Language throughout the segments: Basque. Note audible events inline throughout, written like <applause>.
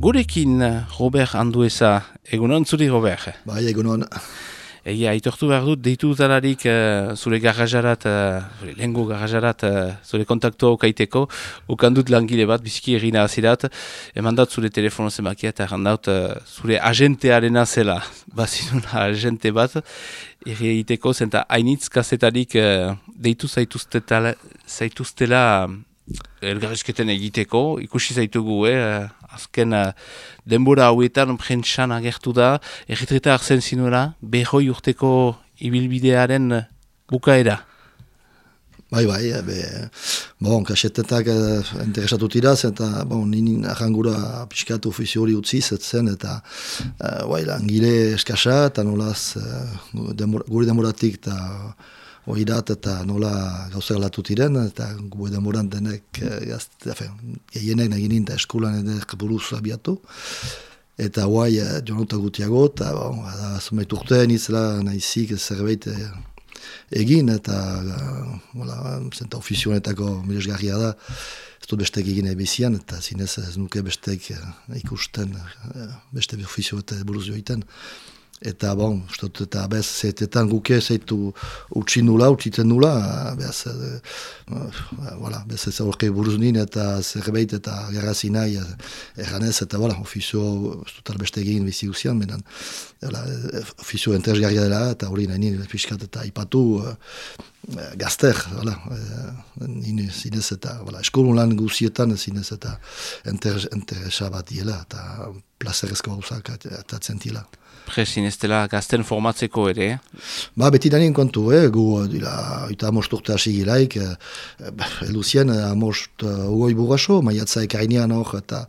Gurekin Robert Andueza, egunon zuri Robert? Bai, egunon. Egia, aitortu behar dut, deitu dutalarik uh, zure garrajarat, uh, zure lengo garrajarat, uh, zure kontaktua okaiteko, ukandut langile bat, biziki erina azirat, eman dut zure telefono zemakia eta errandaut uh, zure agentearen zela, <laughs> bazinun agente bat, erri egiteko, zenta hainitz kazetarik uh, deitu zaituztela, zaituztela elgarrizketen egiteko, ikusi zaitugu, eh, azken uh, denbora hauetan prentsan agertu da, erritreta arzen zinuela, behoi urteko ibilbidearen bukaera. Bai, bai, eh, be, bon, kasetetak eh, interesatu tiraz, eta bon, ninin ahangura piskat ofizio hori utzi zen, eta eh, bai, langile eskasa, eta nolaz, eh, demora, gure demoratik, eta hori dat eta nola gauza galatu tiren, eta gu demoran denek eh, gehienek nagin ninta eskulan edek buruz abiatu. Eta guai, eh, jonuta gutiago, eta bon, da, zumeit urtean izela nahizik zerbait eh, egin, eta uh, zenta ofizionetako miresgarria da, ez dut bestek egin ebizian, eta zinez ez nuke bestek ikusten, beste ofizio eta buruz joiten. Eta, bon, ustot, eta bez, zetetan guke zeitu utzi nula, utzitzen nula, bez, e, voilà, bez ez aurke buruz nien eta zerbait eta garrazi nahi erranez, eta, voilà, ofizio, ez beste egin bizi guzian, menan, voilà, ofizio entresgarria dela, eta hori nahi nien, fiskat eta ipatu, e, gazter, voilà, e, nien zinez eta, voilà, eskolun lan guzietan zinez eta enteresa bat diela, eta plazerezko gauzak eta zentila presin ez dela gazten formatzeko ere? Ba, beti danien kontu, eh? gu, dira, eta amosturte hasi gilaik, eh, eluzien, eh, amost uh, ugoi burraso, maiatza ekainean hor, eta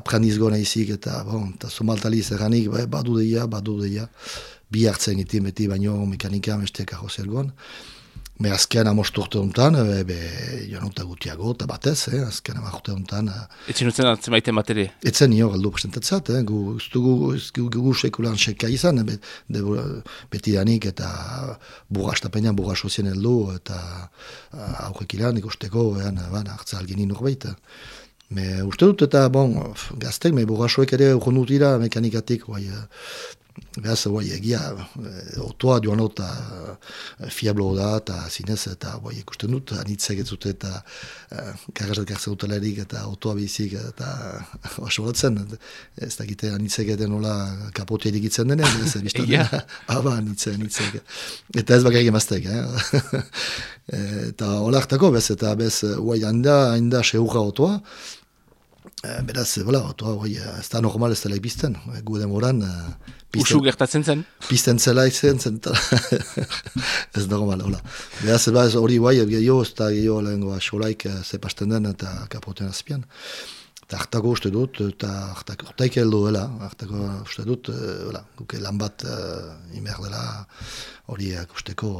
aprendizgo nahizik, eta, bon, eta somaltaliz eranik, ba, badu deia, badu deia, bi hartzen iti, beti baino mekanika amesteak aho Me azken amostu urte honetan, be, joan uta gutiago, eta batez, eh, azken amostu urte honetan. Etzin utzen atzen maite materi? Etzen nio, galdu presentatzat, eh, gu, gu, gu, gu sekulan seka izan, be, de, beti danik, eta burra estapenean, burra sozien heldu, eta aurrek ilan ikusteko, ean, ban, hartza algenin norbait. Me uste dut, eta, bon, gaztek, me burra ere urrundut dira mekanikatik, bai, Beaz, bai, egia, e, otoa joan ota e, fiablo da, eta zinez, eta bai, ikusten dut, anitzek ez dute, eta e, karrazat gartzen dutelerik, eta otoa bizik, eta oso batzen, ez da gite anitzek edo nola kapote edikitzen denean, ez biztan, ja. aba, anitzek, anitzek. Eta ez bakarrik emaztek, eh? eta hola hartako, bez, eta bez, bai, handa, handa seurra otoa, beraz, bola, otoa, bai, ez da normal ez dela ibizten, gu demoran, Usu gertatzen zen? Pisten zela izan zen, <laughs> ez normal, hola. Beraz, ba, hori bai, gehiago, ez da gehiago lehenko asolaik eh, zepasten den eta kapoten azpian. Eta hartako uste dut, eta hartaik heldu dela, hartako uste dut, uh, lan bat uh, imer dela, hori usteko,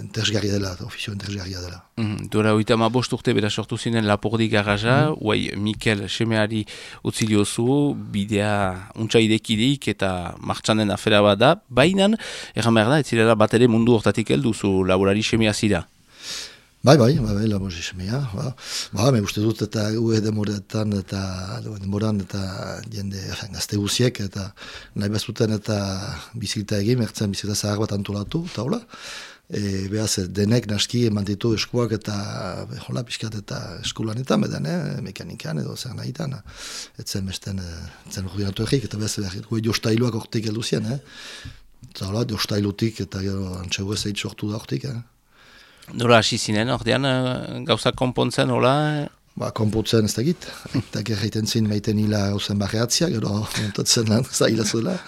entresgarria dela, ofizio entresgarria dela. Mm, Dora oita ma bost urte bera sortu zinen Lapordi garaja, mm. uai Mikel Semeari utziliozu, bidea untsa idekidik eta martxanen afera bat da, baina, erran behar da, ez zirela bat ere mundu hortatik helduzu laborari Semea zira. Bai, bai, bai, bai, laborari Semea, ba, ba, me uste dut eta ue demoretan eta demoran eta jende gazte guziek eta nahi bezuten eta bizikita egin, mertzen bizikita zahar bat antolatu, eta hola, e, behaz, denek naski eman ditu eskuak eta jola pixkat eta eskulanetan beden, eh, mekanikan edo zer nahi eta etzen besten, etzen ordinatu egik, eta behaz, goi jostailuak ortik heldu zien, eh? eta hola, jostailutik eta gero antxegu ez sortu da ortik, eh? Nola hasi zinen, ordean, eh, gauza konpontzen, hola? Ba, konpontzen ez da git, <laughs> eta gerraiten zin maiten hila gauzen barreatzia, gero montatzen lan, zaila zuela.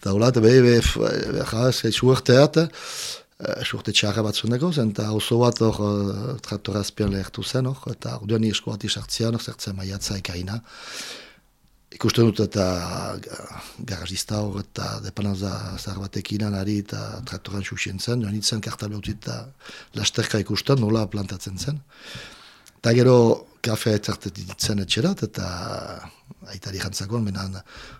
Eta hola, eta behi, behi, behi, behi, behi, behi, Esurte txarra bat zuen zen, eta oso bat hor uh, traktorazpian lehertu zen, hor, eta orduan esko bat isartzean, hor zertzen maiatza ekaina. Ikusten dut eta garazista hor eta depanaza zahar batekin anari eta traktoran susien zen, joan itzen kartabla eta lasterka ikusten nola plantatzen zen. Eta gero kafea etzartet ditzen etxerat, eta aitari jantzakon, menan,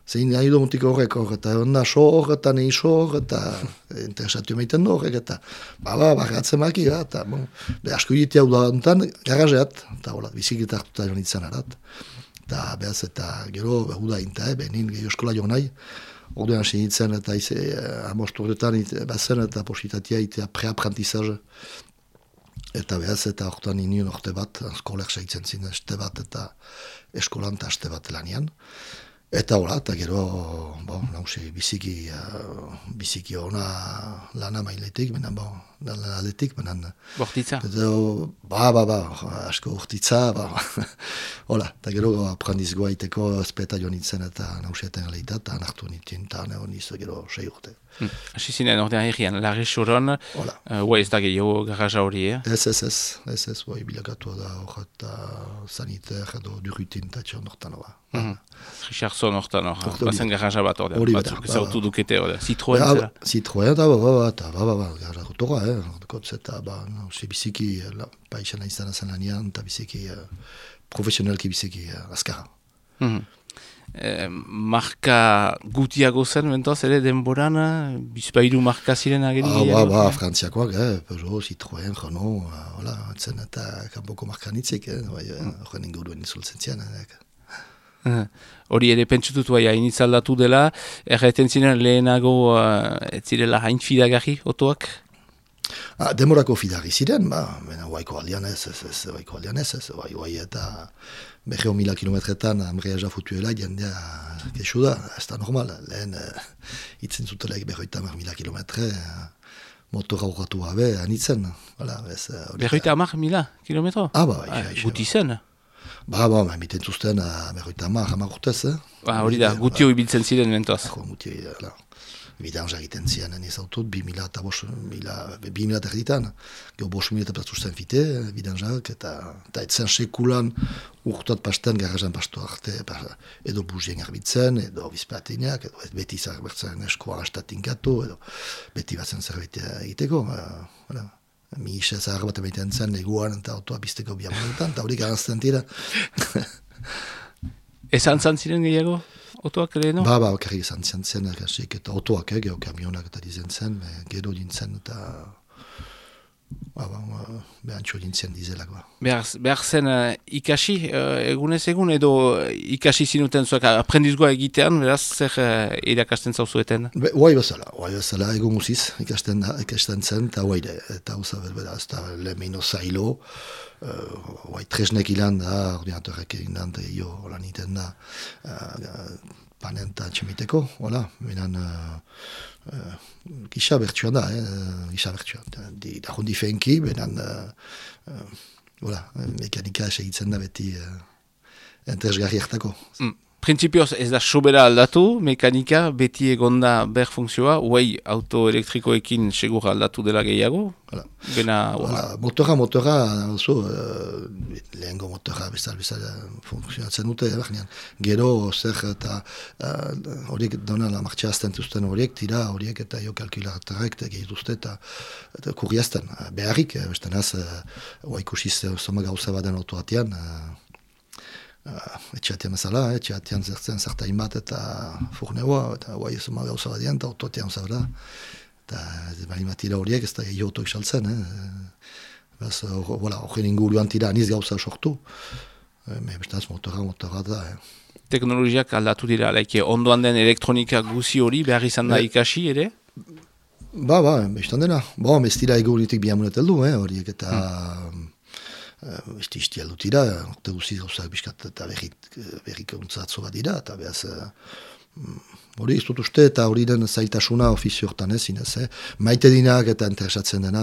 zein nahi du mutik horrek hor, eta onda so hor, eta nahi so hor, eta interesatu emaiten du horrek, eta ba, ba, barratzen maki, eta bon, be, asko hau da ontan, garajeat, eta hola, bizikita hartuta joan itzen arat. eta behaz eta gero behuda inta, e, behin gehi eskola jo nahi, orduan hasi nintzen eta ize, eh, amostu horretan bazen eta positatia itea preapprentizaz eta behaz eta horretan inien orte bat, eskolak saitzen zin, este bat eta eskolan eta este bat lanian. Eta hola, eta gero, bon, nausi, biziki, uh, biziki ona lana mailetik, benen, bon, lan aletik, benen. Bortitza? Ba, ba, ba, asko urtitza, ba, hola, eta gero, aprendiz goaiteko espeta joan nintzen eta nausiaten galeita, eta nartu nintzen, eta nago nizu gero sei urte. Hmm. Asi zinen, ordean egian, larri suron, hola. Uh, ez da gehiago garraja hori, eh? Ez, ez, ez, ez, ez, bai, bilakatu da, hor eta saniter edo durutin eta txon hortan, ba. Mm -hmm. Richard Zon hortan hor, bazen garraja bat hor, hori batzuk zautu dukete hor, Citroen ba, zera? Citroen, eta ba, ba, ba, ba, ba, ba, garraja gotora, eh, kotz eta, ba, no, biziki, la, paixana izan zen lanian, eta biziki, uh, profesionalki biziki, uh, azkarra. Mm -hmm. Eh, marka gutiago zen, mentoaz, ere denboran, bizpairu marka ziren ageri? Ah, ba, ba, frantziakoak, eh, Peugeot, Citroen, Renault, hola, zen eta kanpoko marka nitzik, eh, bai, horren inguruen izultzen zian, eh, Hori ere pentsutut bai initzaldatu dela, erraiten ziren lehenago uh, ez zirela hain fidagarri otoak? Ah, demorako fidari ziren, ba, bena guaiko aldean ez, ez, ez, guaiko aldean ez, ez, bai, bai, eta beheo mila kilometretan amrea jafutuela jendea kesu da, ez da normal, lehen uh, itzen zutelaik behoita amar mila kilometre, uh, motor aurratu gabe, anitzen, hala, ez. Uh, behoita amar mila kilometro? Ah, ba, bai, ah, guti zen? Ba, ba, ba, miten zuzten, berroita ma, jama urtez, eh? Ba, hori da, gutio ibiltzen ziren mentoaz. Ba, gutio, la, bidanza egiten ziren, ez autut, bi mila eta bos, mila, bi mila erditan, geho bos mila eta pertuzten fite, bidanzak, eta, eta etzen sekulan urtot pasten garrazan pastu arte, edo buzien garbitzen, edo bizpatenak, edo ez beti zarbertzen eskoa astatin gatu, edo beti batzen zerbait egiteko, uh, mi isa zahar bat emaiten zen neguan eta autoa bizteko biamunetan, eta hori garantzen dira. Ez antzan ziren gehiago? Otoak ere, no? Ba, ba, karri izan zen zen, eta otoak, eh, geho kamionak eta dizen zen, gero dintzen eta Ba, ba, ba, behar txo dintzen dizelak, ba. Behar, behar zen uh, ikasi, uh, egunez egun, edo ikasi zinuten zuak aprendizgoa egitean, beraz, zer uh, irakasten zauzueten? Be, oai bezala, oai bezala, egun guziz, ikasten, ikasten zen, eta oai de, eta uza, beraz, eta lehmeino zailo, uh, oai tresnek ilan da, ordinatorek egin da, jo, lan iten da, uh, panenta txemiteko, hola, minan, uh, gisa bertsuan da, eh, gisa bertsuan. Di, da hundi fenki, benan, uh, uh, mekanika segitzen da beti uh, entresgarri hartako. Mm. Printzipioz ez da sobera aldatu, mekanika beti egonda ber funtzioa, uai autoelektrikoekin segur aldatu dela gehiago? Hala. Bena, Hala, motora, motora, oso, uh, lehengo motora bezal, bezal funtzionatzen dute, eh, gero, zer, eta horiek uh, dona la martxa azten zuzten horiek, tira horiek eta jo kalkulatarek, eta gehi duzte, eta, eta kurriazten, beharrik, eh, beste naz, uh, uai kusiz, zoma gauza baden autoatian, uh, uh, etxeatean bezala, etxeatean zertzen zertain bat eta furneoa, eta guai ez ma gauza bat eta autotean zabra. Eta ez bali matira horiek ez da gehi otoik saltzen, eh. Bez, horren inguruan tira aniz gauza sortu. Me bestaz motora, motora da, eh. Teknologiak aldatu dira, laike ondoan den elektronika guzi hori behar izan da ikasi ere? Ba, ba, bestan dena. Bo, ez dira eguritik bihamunet eldu, eh, horiek eta... Hmm. Uh, Esti isti aldu tira, orte guzi gauzak biskat eta berrik untzatzo bat dira, eta behaz, hori uh, iztut uste eta hori den zailtasuna ofizio hortan ez, inez, eh? maite dinak eta interesatzen dena,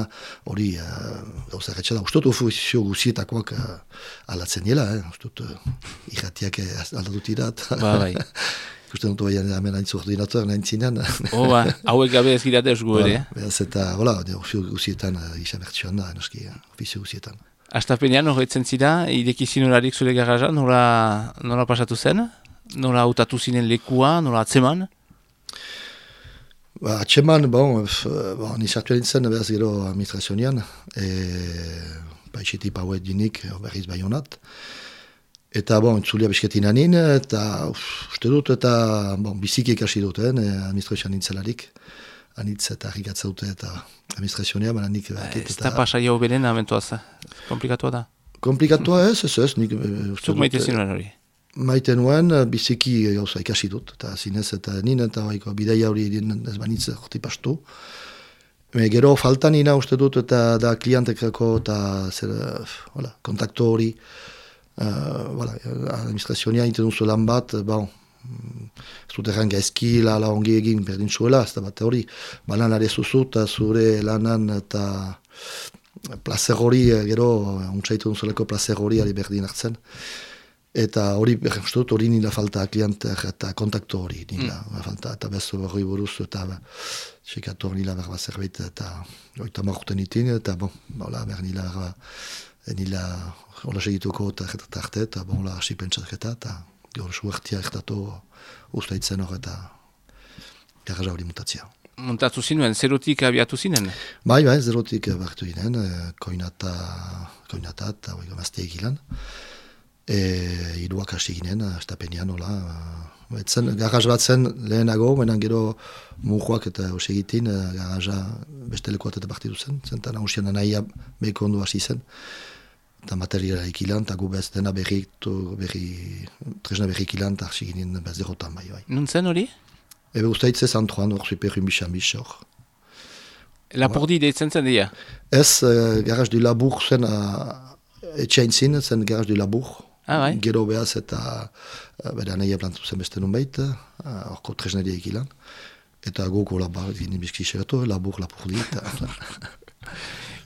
hori uh, gauzak etxada, ustut ofizio guzietakoak uh, alatzen dira, eh? ustut uh, irratiak aldatu tira, ba, bai. Ikusten dut baian hemen hain zuordinatuak nahin zinean. Oh, ba, hauek gabe ez girate esgu ere. Behaz eta, hola, ofizio guzietan, uh, isa bertxoan da, noski, ofizio guzietan. Astapenean horretzen zira, ideki zinurarik zure garaja, nola, nola pasatu zen? Nola hautatu zinen lekua, nola atzeman? Ba, atzeman, bon, bon nizartu nintzen, behaz gero administrazionian, e, baixeti pauet dinik, berriz baionat. Eta, bon, entzulia bisketin anin, eta, uste dut, eta, bon, biziki ikasi duten, eh, administrazioan nintzelarik anitz eta rigatza dute eta administrazionea, baina nik... Ba, ez da pasa jau beren amentuaz, komplikatua da? Komplikatua ez, ez ez, nik... Zuk maite zinuen hori? maite nuen, biziki gauza ikasi dut, eta zinez, eta nien eta baiko bidaia hori ez banitz joti pastu. Me gero faltan nina uste dut eta da klientekako eta zer, hola, kontakto hori, uh, voilà, administrazionia inten duzu lan bat, bon, ez dut erran gaizki la, la ongi egin berdin zuela, ez da bat hori, balan ari zuzu eta zure lanan eta placer hori, gero, untsaitu duzuleko placer hori ari berdin hartzen. Eta hori, dut, hori nila falta klientek eta kontaktu hori nila mm. falta, eta bezu hori buruz, eta txekatu nila berba zerbait, eta oita marruten itin, eta bon, hola, ber nila nila hola segituko eta eta arte, eta bon, hola hasi pentsatketa, eta gaur suertia ertatu ustaitzen hor eta garraza hori mutatzea. Muntatu zinuen, zerotik abiatu zinen? Bai, bai, zerotik abiatu zinen, eh, koinata, koinata eta bai, gomazte egilan e, iruak hasi ginen, estapenean, hola. Etzen, garraz bat zen lehenago, menan gero mujoak eta osegitin, e, garraza beste lekuat eta partidu zen, zentan hausian anahia beko ondo hasi zen. Eta materiala ikilan, eta gu bez dena berri, berri, tresna berri ikilan, eta hasi ginen bez derotan bai, bai. Nun zen hori? Ebe ustaitze zantroan, hor superrin bisan bisan, hor. Lapordi deitzen zen dira? Ez, uh, garraz du labur zen, uh, etxain zin, zen garraz du labur, Ah, bai. Gero behaz eta uh, bere anai plantu zen beste nun behit, uh, orko tresneria ikilan. Eta goko labar, gini bizki xeratu, labur, labur di. <laughs>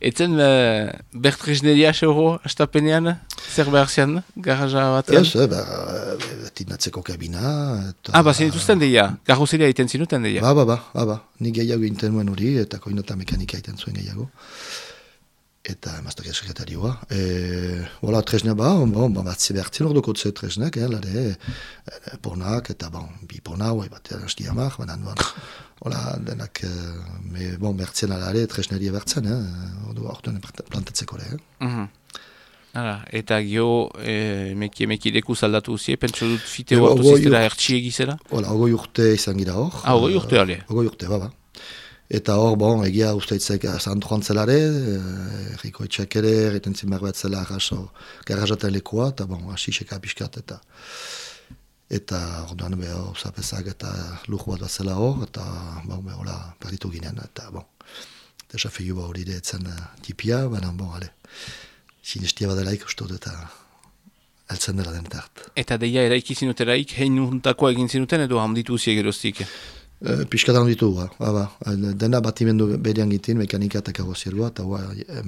Etzen uh, ber tresneria xeuro astapenean, zer behar zian, garaja batean? Ez, ba, tinatzeko kabina. Eta, ah, ba, zinituzten deia, garrozeria egiten zinuten deia? Ba, ba, ba, ba, ba. Ni gehiago egiten nuen hori, eta koinota mekanika egiten zuen gehiago eta emaztak sekretario E, Bola, tresna ba, bon, bon, bat zebertzen hor dokotze tresnak, eh, lare, eh, pornak, eta bon, bi porna, bai, bat erasti amak, banan, bon, hola, denak, eh, me, bon, bertzen alare, tresnari bertzen, eh, ordu orduan plantatzeko, eh. Mm -hmm. Hala, eta gio, e, meki emeki leku zaldatu zie, pentsu dut fite hor, ziztera ertsi egizela? Hola, ogoi urte izan gira hor. Ah, ogoi urte, ale? Ogoi urte, baba. Eta hor, bon, egia usteitzek zantroan zelare, erriko etxak ere, erreten zimar bat zela arraso garrazaten lekoa, eta bon, hasi seka piskat, eta eta orduan beho zapezak eta lujo bat bat zela hor, eta bon, beho la perditu ginen, eta bon, desafio ba hori deetzen uh, tipia, baina bon, ale, sinestia badela ikustot, eta eltzen dela den tart. Eta deia eraiki zinuteraik, hein egin zinuten edo hamditu ziegeroztik? Uh, Piskatan ditu, ba, ba, dena batimendu berian gitin, mekanika eta karrozierua, eta ba,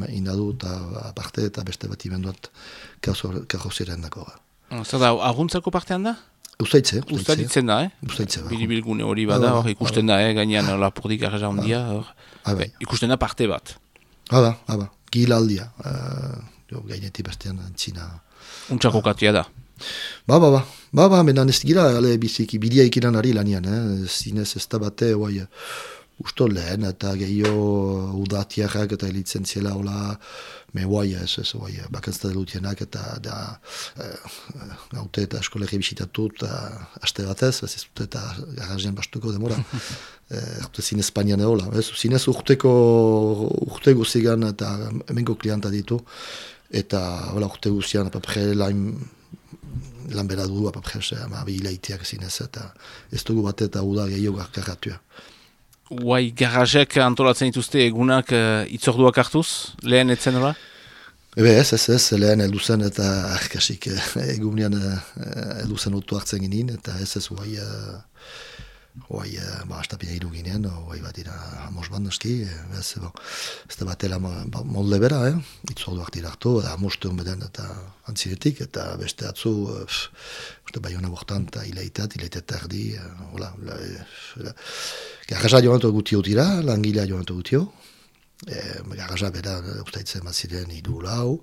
indadu eta aparte eta beste batimenduat karrozieren dako. Ba. Zer da, aguntzako partean da? Ustaitze. Ustaitzen da, eh? Ustaitze, ba. Biribilgune hori bada, hor ikusten da, eh? Gainean lapurdik arraza ondia, hor. Ikusten da parte bat. Hala, hala, gila aldia. Uh, gainetik bastean, antzina. Untsako katia da. Ba, ba, ba. Ba, ba, menan ez gira, ale, biziki, bidia ikinan ari lanian, eh? zinez ez da bate, oai, usto lehen, eta gehiago udatiarrak eta elitzen ziela, hola, me oai, ez, ez, oai, bakantzta delutienak, eta da, eh, gaute eta eskolegi bisitatu, eta aste batez, ez ez dut, eta garrazian bastuko demora, <laughs> eh, urte zin Espainian eola, ez, zinez urteko, urte guzigan, eta emengo klienta ditu, eta, hola, urte guzian, papre, lain, lan bera du, apapres, ama bihilaitiak zinez, eta ez dugu bat eta uda gehiago garratua. Guai, garrazek antolatzen dituzte egunak uh, itzorduak hartuz, lehen etzen hori? Ebe ez, ez, ez, lehen elduzen eta arkasik egunean elduzen otu hartzen ginen, eta ez ez guai... Uh, Hoi, uh, ba, astapia iru ginean, hoi bat dira amos bat noski, ez, bo, ez da batela ba, molde bera, eh? itzolduak dira hartu, da amostu beden eta antziretik, eta beste atzu, uh, uste bai hona bortan, eta ileitat, ileitat uh, hola, la, la, garraza joan gutio dira, langilea joan gutio, e, garraza bera, uste itzen bat ziren idu lau,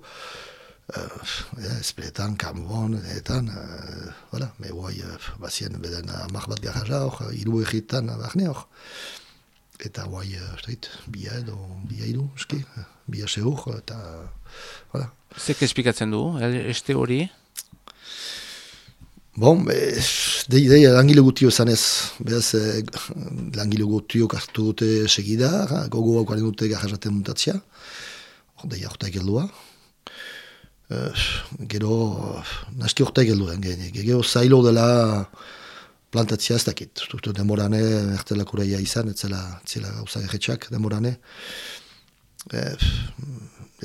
uh, espletan, kamuan, etan, uh, voilà, me guai, uh, bazien beden amak bat garraza hor, iru egitan, bahne hor. Eta guai, uh, strait, bia edo, bia iru, eski, bia seur, eta, voilà. Zek esplikatzen du, este hori? Bon, dei, dei, langile gutio zanez, behaz, eh, langile gutio kartu dute segida, gogo hau dute garrazaten muntatzia, dei, hau da gero, naski urte geldu den gene. Gero zailo dela plantatzia ez dakit. Struktu demorane, ertelakura ia izan, etzela, etzela gauza erretxak demorane. E,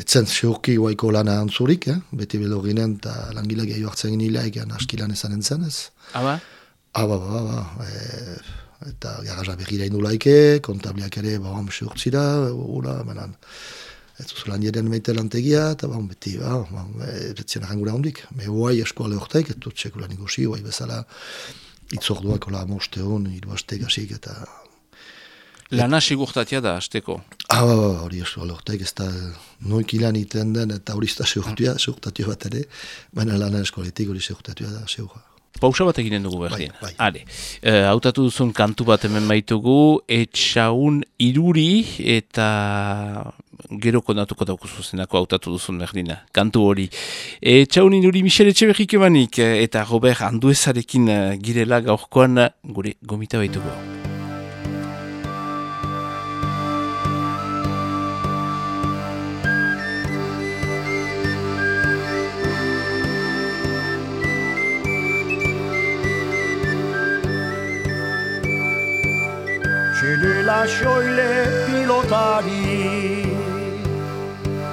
etzen seurki guaiko lana antzurik, eh? beti belo ginen, eta langila gehiago hartzen nila, egan aski lan ezan entzen ez. Aba? Aba, ba, ba, e, eta garaja behira indulaike, kontabliak ere, ba, ham seurtzira, ura, menan, ez duzu lan jeden meite lantegia, eta ba, beti, ba, ba, betzien arrangura hondik. Me huai eskuale horretek, ez dut sekulan ikusi, huai bezala, itzorduak hola moste hon, idu gasik, eta Lana sigurtatia da, azteko? Ah, ba, ba, hori esu alortek, ez da noik ilan iten den, eta hori ez da segurtatia, segurtatia bat ere, baina lana eskoletik hori segurtatia da, segura. Pausa bat eginen dugu berdin. Bai, bai. Hale, uh, hautatu duzun kantu bat hemen baitugu, etxaun iruri eta gero konatuko daukuzu zenako hautatu duzun berdina, kantu hori. Etxaun iruri Michele Etxeberrik emanik eta Robert Anduezarekin uh, girela gaurkoan gure gomita baitugu. soile pilotari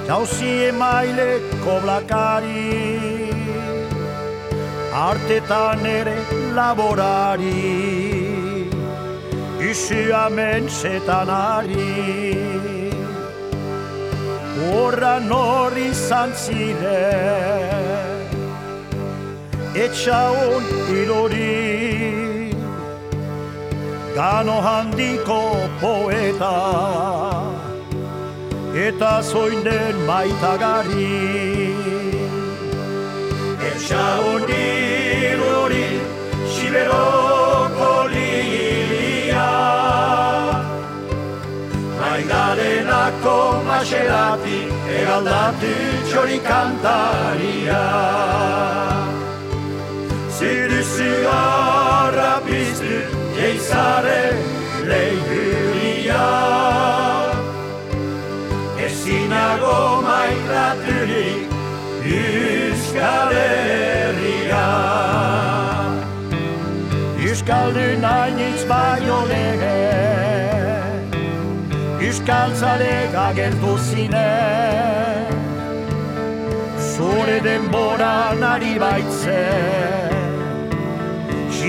Jauzi emaile koblakari. Artetan ere laborari. Izi amen zetan ari. Horra nori zantzire Etxa hon irori. Gano handiko poeta Eta zoinen maitagari Etxa honi lori Siberoko lilia Maidalenako maserati Egaldatu txori kantaria Ziruzu harra piztu Eizare lehiuria Ezinago maitaturik Euskal Herria. Euskal du nainitz baino lege Euskal zarek agertu zine. Zure denbora nari baitzen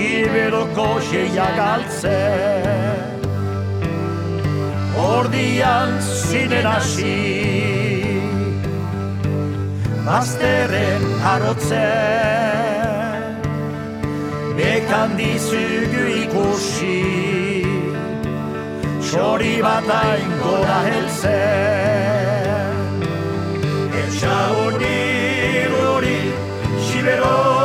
Iberoko xeia galtze Ordian zinen hasi. Bazterren harotze Bekan dizugu ikusi. Xori bat hain gora helze Etxa hori hori Siberoko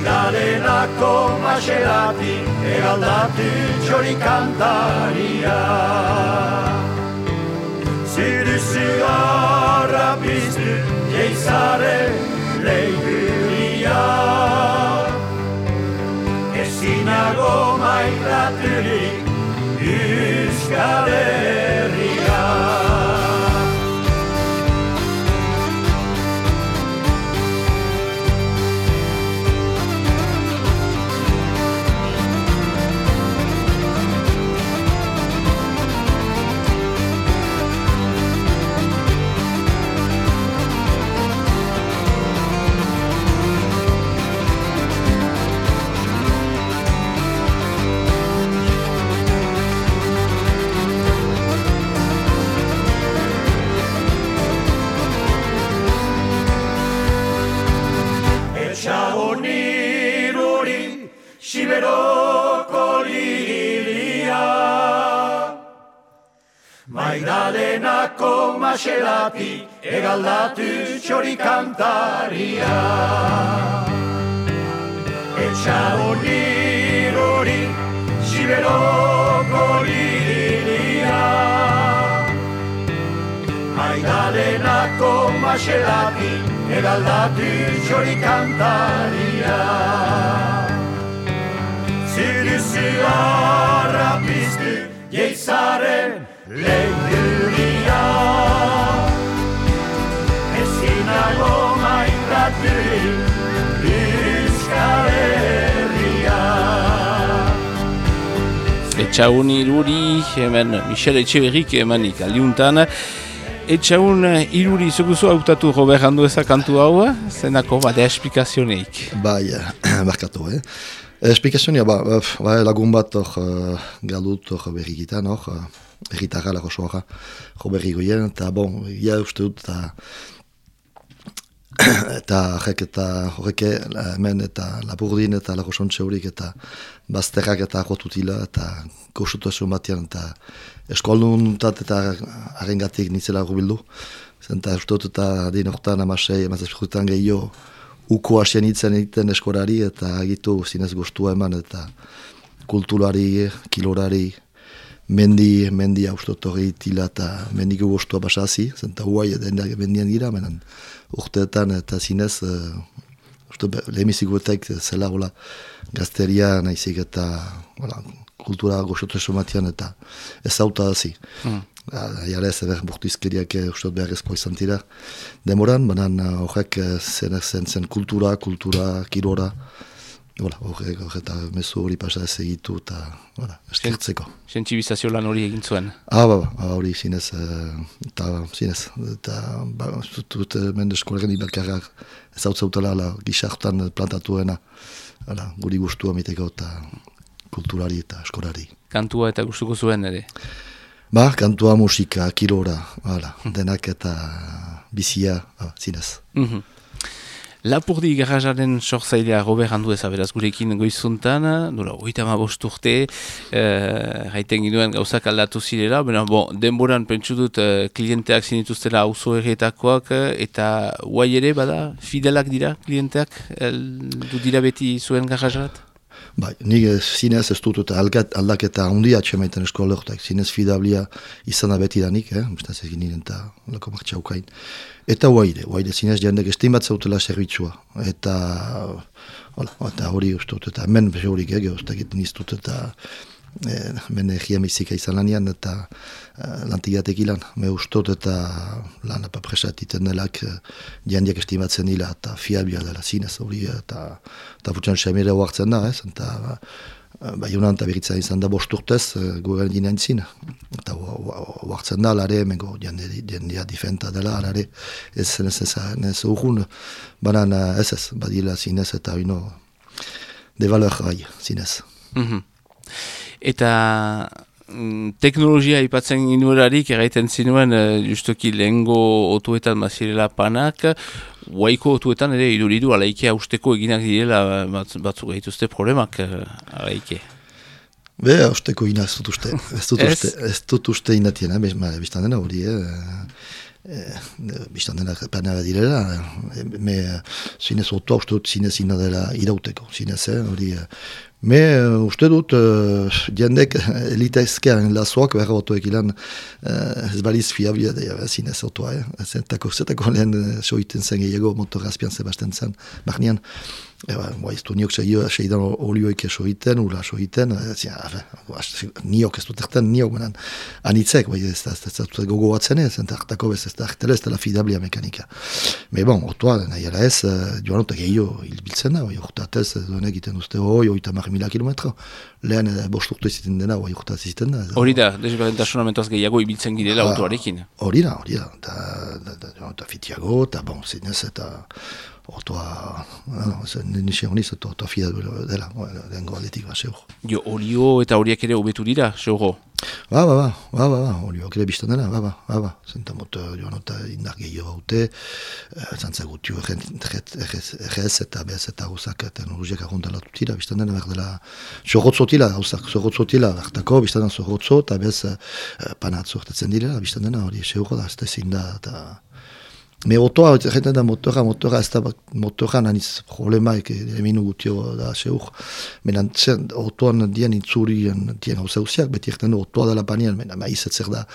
Maitalenako maserati Egaldatu txori kantaria. Ziruzu harra piztu Jeizare lehiuria Ezinago maitaturik Euskal Herria Maidalenako maselati egaldatu txori kantaria. Etxa hori siberoko liria. Maidalenako maselati egaldatu txori kantaria. Ziruzu harra piztu jeizaren lehiuria Etxaun iruri, hemen Michel Etxeberrik emanik aliuntan. Etxaun iruri zuguzu hautatu Robert Andueza kantu hau, zenako bade esplikazioneik. Bai, eh, <clears throat> barkatu, eh? Esplikazionia, ba, ba, lagun bat hor uh, galdut hor berrikitan hor, uh, erritarra lako soa jo berrikoien, eta bon, ia uste dut, eta eta horrek eta horreke hemen eta lapurdin eta lako sontxe horik eta bazterrak eta agotutila eta gauzutasun batean eta eskolduntat eta harengatik nitzela bildu. Zenta uste dut eta din horretan amasei, emazazpikutan gehiago uko hasien hitzen egiten eskorari eta agitu zinez gustua eman eta kulturari, kilorari, mendi, mendi haustotori tila eta mendiko gustua basazi, zenta huai edendak mendian gira, menan urteetan eta zinez, uh, lehemizik guetek zela hola gazteria nahizik eta hola, kultura goxotu matian eta ez zauta hazi. Mm. Jare ez eber bortizkeriak ustot behar ezkoa izan tira. Demoran, banan horrek zen, zen, zen kultura, kultura, kirora, horrek eta mesu hori pasa ez egitu eta eskertzeko. Sentsibizazio lan hori egin zuen? Ah, ba, ba, hori zinez, eta zinez, eta ba, zutut mendes kolegen iberkarrak ez hau zautela la, gizartan plantatuena, guri guztu amiteko eta kulturari eta eskorari. Kantua eta gustuko zuen ere? Ba, kantua, musika, kirora, hala, denak eta bizia, ba, zinez. Mm -hmm. Lapurdi garajaren sortzailea Robert Andu ezaberaz gurekin goizuntan, nula, oita ma bosturte, eh, haiten ginoen gauzak aldatu zirela, bena, bon, denboran pentsu dut eh, klienteak zinituztela auzo erretakoak, eta guai ere, bada, fidelak dira klienteak, el, du dira beti zuen garajarat? Bai, nik zinez ez dut eta aldaketa handia atxemaiten eskola lehortak, zinez fidablia izan beti da nik, eh? Bistaz egin niren eta lako martxaukain. Eta huaide, huaide zinez jendek estimat zautela zerbitzua. Eta, hola, eta hori ustut, eta hemen horik ege, eh, uste niztut eta e, mene jiamizika izan lanian eta e, lantigatek ilan, me ustot eta lan apapresat iten delak e, jendiak estimatzen dila eta fiabia dela zinez hori eta eta futxan semire huartzen da, ez, eta bai honan eta berritzen izan da bosturtez gure ginen zin, eta huartzen da, lare, mengo jendia difenta dela, lare, ez zen ez ez ez urgun, banan ez ez, badila zinez eta ino de valor gai, zinez. Mm eta mm, teknologia ipatzen inuerarik erraiten zinuen uh, justoki lehengo otuetan mazirela panak, guaiko otuetan ere iduridu alaike usteko eginak direla batzuk gehituzte problemak uh, alaike. Be, austeko ina ez dut uste, ez dut uste, ez dut uste inatien, eh? biztan dena hori, eh? Eh, biztan dena panara direla, eh, me zinez otoa uste dut zinez ina dela irauteko, zinez, eh? hori, Me, uh, uste dut, uh, jendek <laughs> elitaizkean lazoak behar otoek ilan uh, ez baliz fiabia da zinez otoa, eh? Zentako, zentako lehen uh, soiten zen gehiago motorazpian zebasten zen, barnean. Eba, ba, ez du niok seidan olioik soiten, ura soiten, niok ez dut erten, niok menan anitzek, bai ez da, ez da, gogo batzen ez, entartako bez, ez da, ez da, fidablia mekanika. Me bon, otoa, nahi ara ez, joan otak gehiago hilbiltzen da, bai, urtatez, duenek egiten uste, oi, oita mar mila kilometro, lehen bost urtu iziten dena, bai, urtatez iziten da. Hori da, desberdintasuna mentoaz gehiago ibiltzen girela ah, autoarekin. Hori da, hori da, eta fitiago, eta bon, zinez, eta Otoa, nire honiz, otoa fida dela, dengo aldetik bat, zeur. Jo, olio eta horiek ere hobetu dira, zeuro? Ba, ba, ba, ba, ba, ba, olio ere biztan dela, ba, ba, ba, ba, zenta mot, joan eta indar gehiago haute, zantza gutu egez eta bez eta gauzak teknologiak aguntala tutira, biztan dela, behar dela, zorrotzotila, gauzak, zorrotzotila, hartako, biztan dela zorrotzo, eta bez panatzortatzen direla, biztan dela, hori, zeuro da, ez da ezin da, eta... Me otoa, jaten da motorra, motorra, ez da motorra naniz problemaik eminu gutio da seur. Menan zen, otoan dien itzurien dien hau zeusiak, beti egiten du otoa dela panean, mena maiz etzer da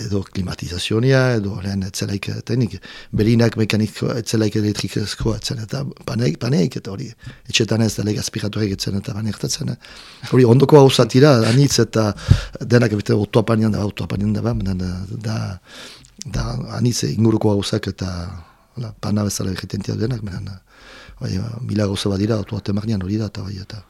edo klimatizazionia, edo lehen etzelaik teknik, berinak mekaniko etzelaik elektrikazko etzen eta paneik, paneik eta hori, etxetan ez da lega aspiratorek etzen eta paneik etzen. Hori ondoko hau zatira, anitz eta denak ebite otoa panean da, otoa panean da, ba, da, da anitze inguruko gauzak eta la, pana bezala egiten denak, menen, bai, mila gauza badira, otu atemarnian hori da, eta bai, eta...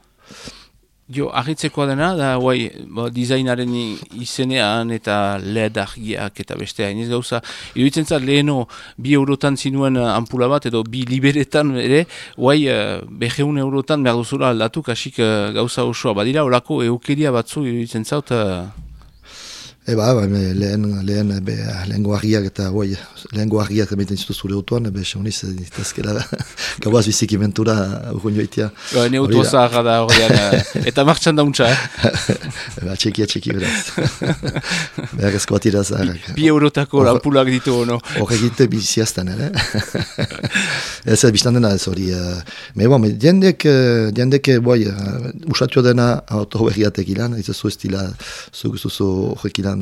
Jo, ahitzekoa dena, da, guai, bo, dizainaren izenean eta led argiak eta beste hain ez gauza. Iruditzen zat, leheno, bi eurotan zinuen ampula bat, edo bi liberetan ere, guai, uh, beheun eurotan behar duzula aldatu, kasik uh, gauza osoa. Badira, horako eukeria batzu iruditzen zat, uh, Eba, ba, lehen, lehen, be, lehen goarriak eta goi, lehen goarriak emaiten zitu zure autuan, ebe, seuniz, ditazkera da, <laughs> gauaz bizik inventura urgun joitia. Ba, ne autua zaharra da horrean, eh, <laughs> eta martxan dauntza, eh? Eba, <laughs> txekia, txeki beraz. Behar ezko bat zaharrak. Bi eurotako lampulak ditu, ono? Hor egite biziazten, ere? ez, biztan dena ez hori. Uh, me, bo, me, diendek, diendek, boi, uh, usatio dena auto berriatek ilan, ez ez zu estila, zu, zu, zu,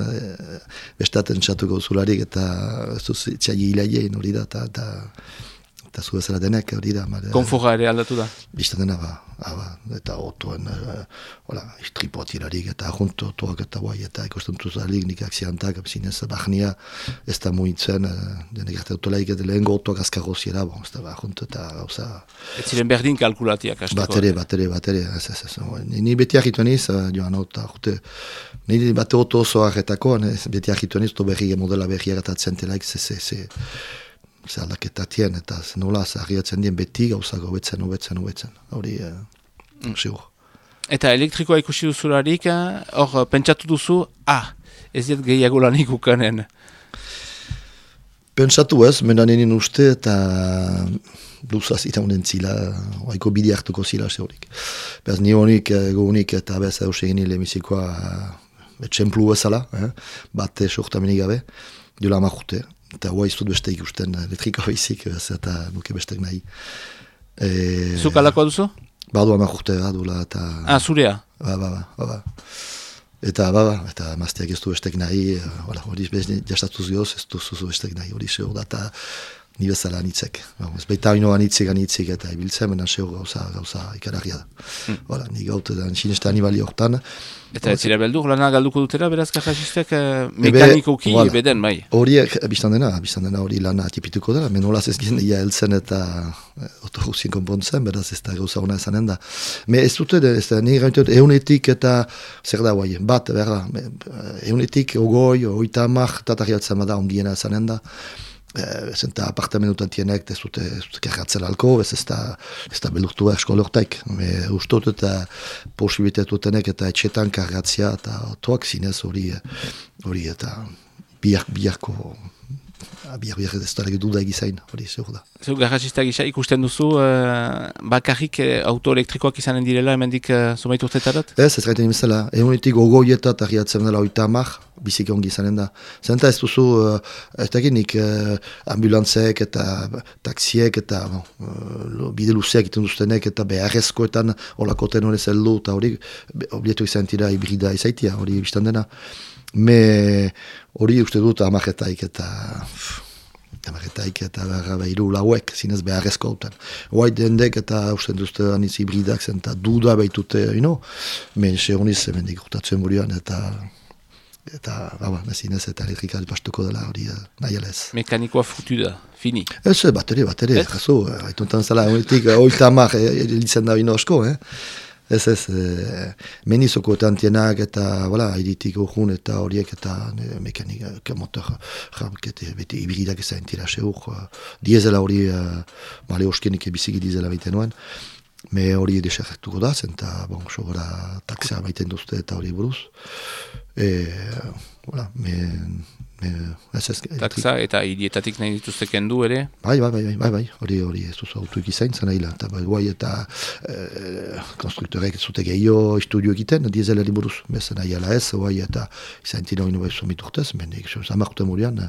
zu, e, bestaten txatuko zularik eta txai hilaien hori da eta eta eta zu ezera denek hori da. Konforra ere aldatu da? Bista dena ba, ba, eta otoen, e, hola, istripo atirarik eta junto otoak eta guai eta ikusten tuzalik nik aksiantak, zinez, bahnia ez da muitzen, e, denek arte autolaik eta lehen gotoak azkarro ziera, bon, ez da, ba, junto eta gauza... Ez ziren berdin kalkulatiak, hasteko? Batere, batere, batere, ez, ez, ez, ni beti argitu niz, joan hau, jute, Nire bat oto oso arretako, beti argitu niz, berri modela berri eratatzen telaik, ze, ze, ze, ze aldaketatien, eta nola, argiatzen dien beti gauzak hobetzen, hobetzen, hobetzen. Hori, eh, mm. Eta elektrikoa ikusi duzularik, eh, hor, pentsatu duzu, ah, ez diet gehiago lanik ukanen. Pentsatu ez, mena nien uste, eta luzaz honen zila, oaiko bide hartuko zila, zehorik. Bez, ni honik, ego honik, eta bez, eus egin hile etxemplu bezala, eh? bat sortamenik gabe, diola amak eta hoa izut beste ikusten elektriko <laughs> baizik, eta nuke bestek nahi. E, Zuk alako duzu? Badu amak urte, badula, eta... Ah, zurea? Ba, ba, ba, ba. ba. Eta, ba, ba, eta mazteak ez du bestek nahi, hori uh, jastatuz gehoz, ez du bestek nahi, hori zeo da, eta ni bezala anitzek. Ez baita ino anitzik anitzik eta ibiltzen, mena seo gauza, gauza ikararria da. Hmm. Hola, ni gaute da, sineste anibali hortan. Eta ez zira beldur, lana galduko dutera, beraz kajasistek eh, mekanikoki voilà. beden, bai? Horiek, biztan dena, biztan dena hori lana atipituko dela, men ez gen ia heltzen eta eh, otoruzien konpontzen, beraz ez da gauza hona esanen da. Me ez dute, ez da, nire gaitot, eunetik eta, zer da, bai, bat, berra, eunetik, ogoi, oita amak, tatarriatzen bada ongiena esanen da, ez eta apartamentutan tienek ez dute kerratzen alko, ez ez da, ez da belurtu esko lortek. Ustot eta posibilitetutenek eta etxetan kargatzia eta otoak zinez hori hori eta biak, biarko biak biak ez dara duda egizain, hori zeur da. Zer garrasista gisa ikusten duzu, uh, bakarrik uh, autoelektrikoak izanen direla, emendik uh, zomait urtetarat? Ez, ez gaiten imizela, egunetik ogoieta eta arriatzen dela oita amak, biziki ongi izanen da. Zenta ez duzu, uh, ez dakinik, uh, ambulantzek eta taksiek eta uh, bide luzeak iten duztenek eta beharrezkoetan olako tenore zeldu eta hori, oblietu izan tira hibrida izaitia, hori biztan dena. Me hori uste dut amajetaik eta amaretaik eta behar behiru lauek, zinez beharrezko hauten. Hoai dendek eta uste duzte aniz hibridak zen eta duda behitute, ino, men se honiz zemendik urtatzen burian eta eta baba, nezinez eta elektrika pastuko dela hori eh, nahi alez. Mekanikoa futu da, fini? Ez, bateri, bateri, jaso, haituntan zela, honetik, oita amak, elitzen da bino asko, eh? Ez ez, e, menizoko tantienak eta, wala, haiditik urgun eta horiek eta e, mekanik, e, motor, jabkete, beti hibridak ezain tira seur, diezela hori, e, male oskenik ebiziki dizela baiten nuen, me hori deserretuko da, zenta, bon, sobra taxa baiten duzte eta hori buruz. E, wala, me, Me, ez Taxa eta hidietatik nahi dituzte kendu ere? Bai, bai, bai, bai, bai, bai, hori, hori, ez duzu autuik izain zen ahila. Eta bai, bai, eta e, konstruktorek zute gehiago estudio egiten, dieselari buruz, bezen ahiala ez, bai, eta izan tino ino bai zumit urtez, mendik, zamarkute murian,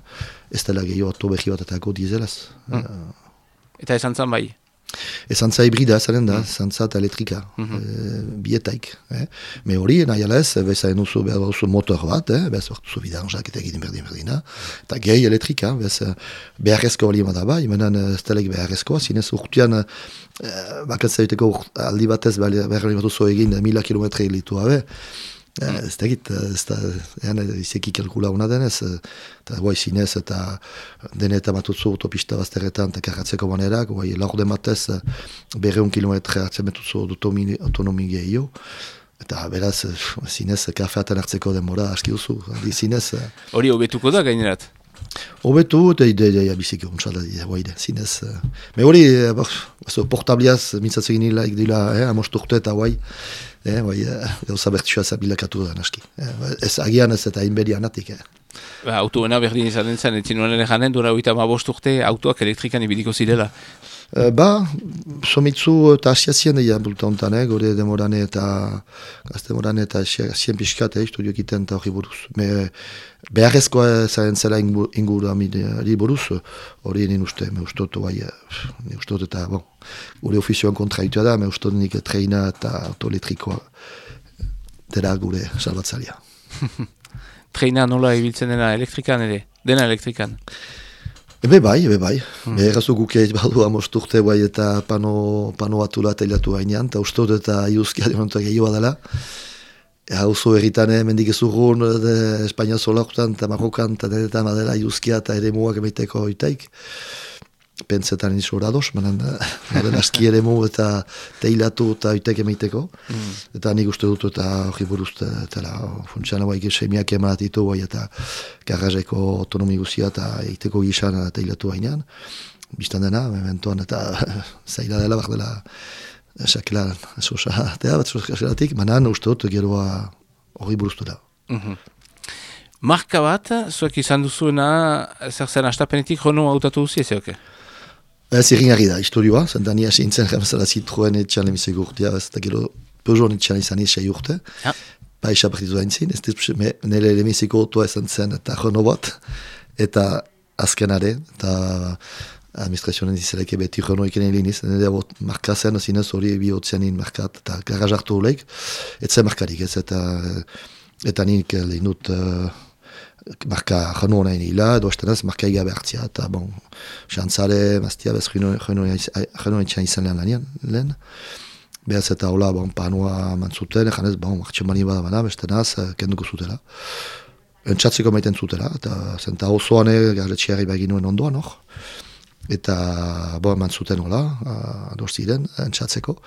ez dela gehiago ato behi bat eta dieselaz. Hmm. Eta esan zan bai? Ezantza hibrida, zaren da, ezantza eta elektrika, mm -hmm. bietaik. Eh? Me hori, nahi ala ez, beza enuzu behar duzu motor bat, eh? behar duzu bidanzak eta egiten berdin berdina, eta gehi elektrika, bez beharrezko hori da bai, menan ez telek beharrezkoa, zinez urtean eh, bakatzea diteko aldi batez behar duzu egin mila kilometre egitu abe, Mm. Ez da egit, ez da, ean izeki kalkula hona denez, eta guai zinez eta deneta matutzu autopista bazterretan eta karratzeko manerak, guai laur dematez berreun kilometre hartzen metutzu autonomi gehio, eta beraz zinez kafeatan hartzeko denbora aski duzu, zinez. Hori hobetuko da gainerat? Hobetu, eta ideia biziki ontsala dira, guai zinez. Me hori, portabliaz, mintzatzen gini dila, eh, amostu urte eta guai, Eh, bai, eh, gauza bertsua zabilakatu da, naski. Eh, ez agian ez eta inberian atik. Eh. Ba, autoena berdin izan zen, etzin nuen janen, dura oita ma urte, autoak elektrikan ibidiko zirela. Uh, ba, somitzu eta asiazien dira bulta honetan, eh, gore demorane eta gazte demorane eta asien pixkat, eh, estudio egiten eta hori buruz. Me, beharrezkoa zaren zela inguru amide buruz, hori nien uste, me ustot, bai, me ustot eta, bon, gure ofizioan kontraitua da, me ustot nik treina eta autoletrikoa dela gure salbatzalia. <laughs> treina nola ibiltzen dena elektrikan ere? Dena elektrikan? Ebe bai, ebe bai. Hmm. Errazu guke badu amosturte bai eta pano, pano atula teilatu hainean, eta ustot eta iuzkia dimentua gehiago dela. Ea oso erritane, mendik ez urrun, Espainia zolakutan eta Marrokan, eta denetan adela iuzkia eta ere muak emeiteko oitaik pentsetan nizu horados, manan, manan aski ere mu eta teilatu eta oitek emeiteko. Mm. Eta nik uste dut eta hori buruz, eta funtsiana bai gesemiak emanatitu bai eta garrazeko autonomi guzia eta eiteko gizan teilatu hainan. Bistan dena, mementoan eta <laughs> zaila dela, bak dela sakela, esosa, eta bat sakelatik, manan uste dut geroa hori buruztu da. Mm -hmm. Marka bat, zuek izan duzuena, zer zen astapenetik, jono autatu duzi, ez Ez irringarri da, historioa, zentan nia zintzen jamazala zitruen etxan emizeko urtea, ez da gero Peugeot etxan izan izan urte. Ja. Ba, isa partitu da intzin, ez dut, nire emizeko otoa esan zen eta jono bat, eta azkenare, eta administrazioen izaleke beti jono iken egin iz, nire bot marka zen, zinez hori bi otzeanin markat, eta garra jartu ez zen markarik, ez, eta eta nik lehin dut, marka janu honain hila, edo estenaz marka igabe hartzia, eta bon, xantzare, maztia, bez janu hain izan lehen lanian, lehen. Beaz eta hola, bon, panua mantzuten, janez, bon, martxen mani bada bada, bestenaz, eh, kenduko zutela. Entzatzeko maiten zutela, eta zenta osoan garretxiari begin nuen ondoan, hor. Eta, bo, eman zuten hola, ados ziren, entzatzeko.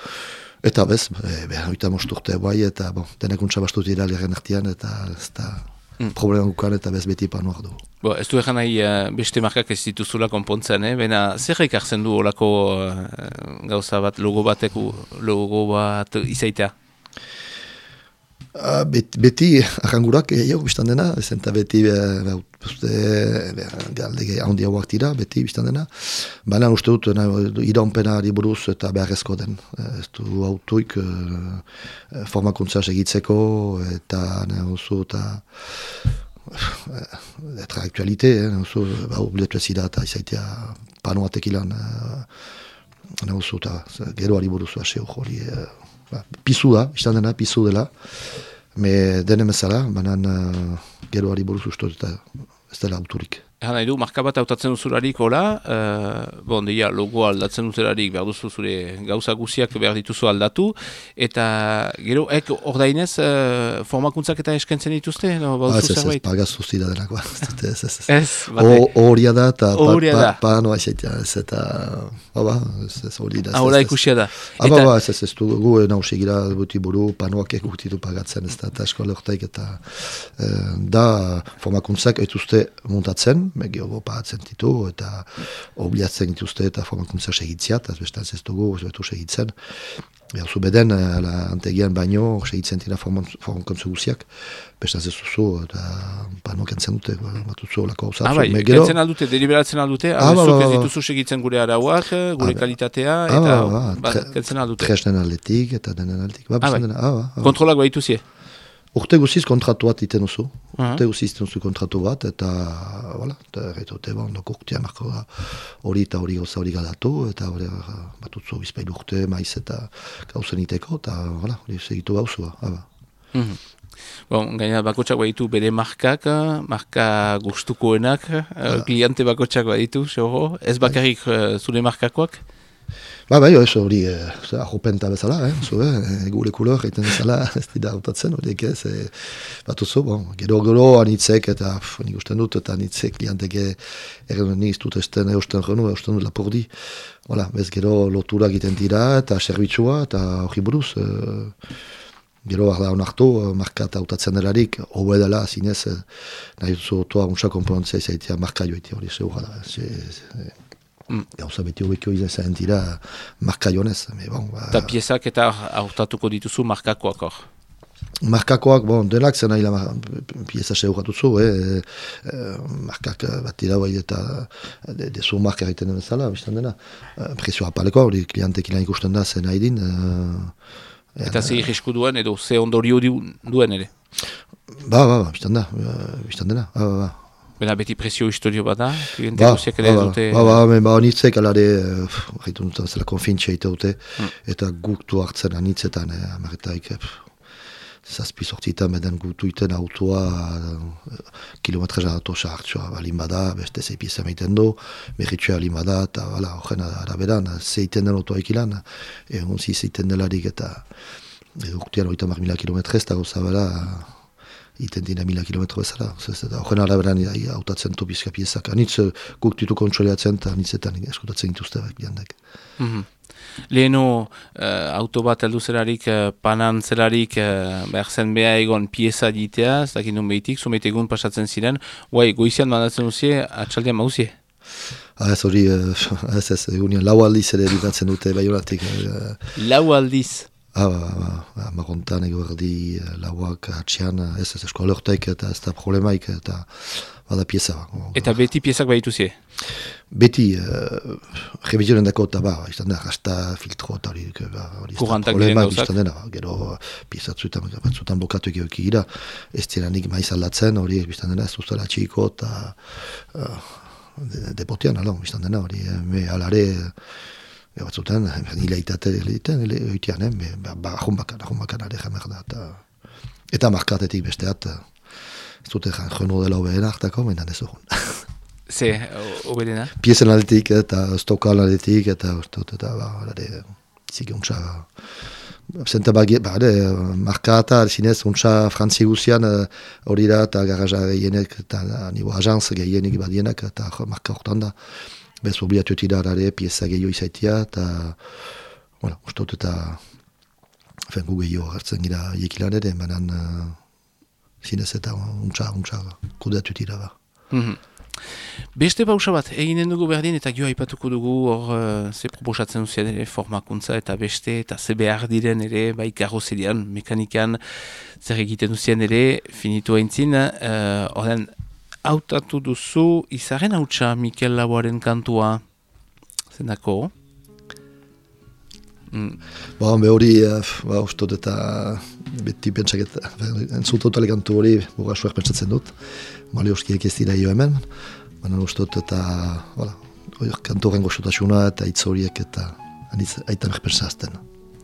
Eta bez, e, behar oita mosturte bai, eta, bon, denekuntza bastu dira lehen artian, eta ez da, mm. problema gukan eta bez beti panoak du. Bo, ez du egan nahi uh, beste markak ez dituzula konpontzen, eh? Bena, zer ekartzen du olako uh, gauza bat, logo batek, logo bat izaitea? Uh, beti, beti arrangurak egiago biztan dena, eta beti galde handi hauak tira, beti biztan dena. Baina uste dut, iraunpena buruz eta beharrezko den. Ez du autuik uh, formakuntza segitzeko eta nahi eta eta aktualite, eh, nahi ba, obliatu ez eta izaitea panoatek ilan nahi eta geroari buruz hasi hori ba, pizu da, izan dena, pizu dela, me dene mesala, banan uh, geroari buruz ustot eta ez dela auturik. Egan nahi du, marka bat hautatzen duzularik, hola, uh, bon, deia, logo aldatzen duzularik, behar duzu zure gauza guziak behar dituzu aldatu, eta gero, ek, ordainez, uh, formakuntzak eta eskentzen dituzte? No, ah, ez, ez, ez, pagaz zuzti da denako. <laughs> ez, ez, ez. Horia da, eta pa, pa, pa, no, ez, eta, ba, ez, ez, hori da. Ahora ikusia da. Ah, ba, ez, ez, ez, du, gu, nausi gira, buti buru, panoak egutitu pagatzen, ez da, eta eskola hortaik, eta, da, formakuntzak, ez muntatzen, eman, geho pahatzen ditu, eta obliatzen dituzte eta formakuntza segitzia, eta bestan ez dugu, ez betu segitzen. Eta zu beden, ala, antegian baino, segitzen dira formakuntza guziak, bestan ez duzu, eta pano kentzen dute, bat duzu lako hau Ah, bai, gero- kentzen aldute, deliberatzen aldute, Ah, ah, ba, ba, ez ba. dituzu segitzen gure arauak, gure ba. kalitatea, Ah, eta ba, ba, ba, kentzen aldute. Tresnen aldetik eta denen aldetik. Ba, Ah, bai. dena, ah, ba, ah, ba. Kontrolak baituzie. Urte guziz kontratu bat iten duzu. Aha. Urte guziz iten duzu kontratu bat, eta, voilà, eta erreitote, bon, dok urtea marko da hori eta hori gauza hori galatu, eta hori bat utzu bizpailu urte, maiz eta gauzen iteko, eta, voilà, hori segitu gauzua, ah, ba. Mhm. Bon, gaina bakotxak baditu bere markak, marka gustukoenak, eh, kliente bakotxak baditu, xoro, ez bakarrik eh, zure markakoak. Ba, bai, ez hori, eh, ze, bezala, eh, zu, eh, gure kulor, egiten bezala, <laughs> ez dira hautatzen, horiek ez, eh, bat uzu, bon, gero gero anitzek, eta pff, nik usten dut, eta anitzek liantek erren niz dut esten eusten genu, eusten dut lapurdi, Hola, bez gero lotura egiten dira, eta servitzua, eta hori buruz, eh, gero behar da onartu, eh, marka eta hautatzen delarik, hobe dela, zinez, eh, nahi duzu otoa untsa komponentzia izaitea marka joitea, hori zeugara da, ze, ze, Mm. gauza beti hobekio izan dira marka joanez, me bon, ba, Eta piezak eta hautatuko dituzu markakoak hor. Markakoak, bon, denak zen nahi lama pieza seuratu zu, eh, eh, markak bat dira bai eta de, de zu marka egiten den bezala, biztan dena. Eh, Prezio apaleko, hori klientek ilan ikusten da zen nahi din. Eh, Eta ze irrisku duen edo ze ondorio du- duen ere. ba, ba, ba, biztan da, biztan dena, ba, ba, ba. Bena beti presio historio bada, kliente Ba, guziak ere ba, dute... ba, ba, ba, ba, anitzek alare, gaitu dut, zela konfintxe ite dute, eta guktu hartzen anitzetan, eh, amaretaik, eh, zazpi sortzitan beden gutu iten autoa eh, kilometra jarratu sartxoa balin bada, beste zei pieza meiten du, berritxoa balin bada, eta bala, horren araberan, zeiten den autoa ikilan, egun zi zeiten delarik eta e, urtean hori tamar mila kilometrez, eta gauza bera, iten dina mila kilometro bezala. Zez, eta horren araberan ai, hautatzen du bizka piezak. Anitz eh, guk ditu kontroleatzen eta anitzetan eskutatzen dituzte bak bihandak. Mhm. Leheno eh, auto bat heldu zelarik, eh, panan zelarik, eh, behar zen beha egon pieza ditea, ez dakit nun behitik, zumeit egun pasatzen ziren, guai, goizian mandatzen duzie, atxaldean mauzie. Ah, ez hori, eh, <laughs> ez ez, egunean lau aldiz ere bidatzen dute baionatik. Eh, Lau aldiz. Ah, ba, ba, ba, magontan ego erdi lauak atxian, eh, ez ez eskolertek eta ez da problemaik eta bada pieza. Eta beti piezak behituzie. Beti, uh, revizionen dako eta ba, izan da, gazta filtro eta hori, ba, hori da izan dena, ba, gero piezatzuetan, batzutan bokatu egio gira, ez diranik maiz aldatzen, hori, biztan dena, ez duzela txiko eta uh, de, depotean, alo, biztan dena, hori, me alare, e, batzutan, nile itate, egiten, egitean, eh, ba, ba, ahun bakan, ahun bakan, are jamer da, eta, eta markatetik besteat, ez dute jan, jono dela hobeen hartako, menan ez dugun. Ze, obedena? piezen aldetik eta stokal aldetik eta ustot eta ba alare zike untsa Zenta bagi, ba, ere, marka eta zinez, untsa frantzi guzian hori da eta garaja gehienek eta nibo ajanz gehienik badienak eta marka hortan da. Bez obliatu da ere pieza gehiago izaitia eta, bueno, ustot eta fen gu gehiago hartzen gira iekilan ere, banan uh, zinez eta untsa, untsa kudeatu tira ba. Mhm. Beste pausa bat, eginen dugu berdin eta gio aipatuko dugu hor uh, ze proposatzen duzien ere formakuntza eta beste eta ze behar diren ere bai karrozerian, mekanikan zer egiten duzien ere finitu haintzin uh, horren hautatu duzu izaren hautsa Mikel Laboaren kantua zendako mm. Ba, be hori, eh, ba, ustot eta beti pentsak eta entzut totale kantu hori, suak pentsatzen dut. Mali oskiek ez dira jo hemen, baina ustot eta, voilà, hori kantu horren goxotasuna eta hitz horiek eta anitz, aitan berpentsazten.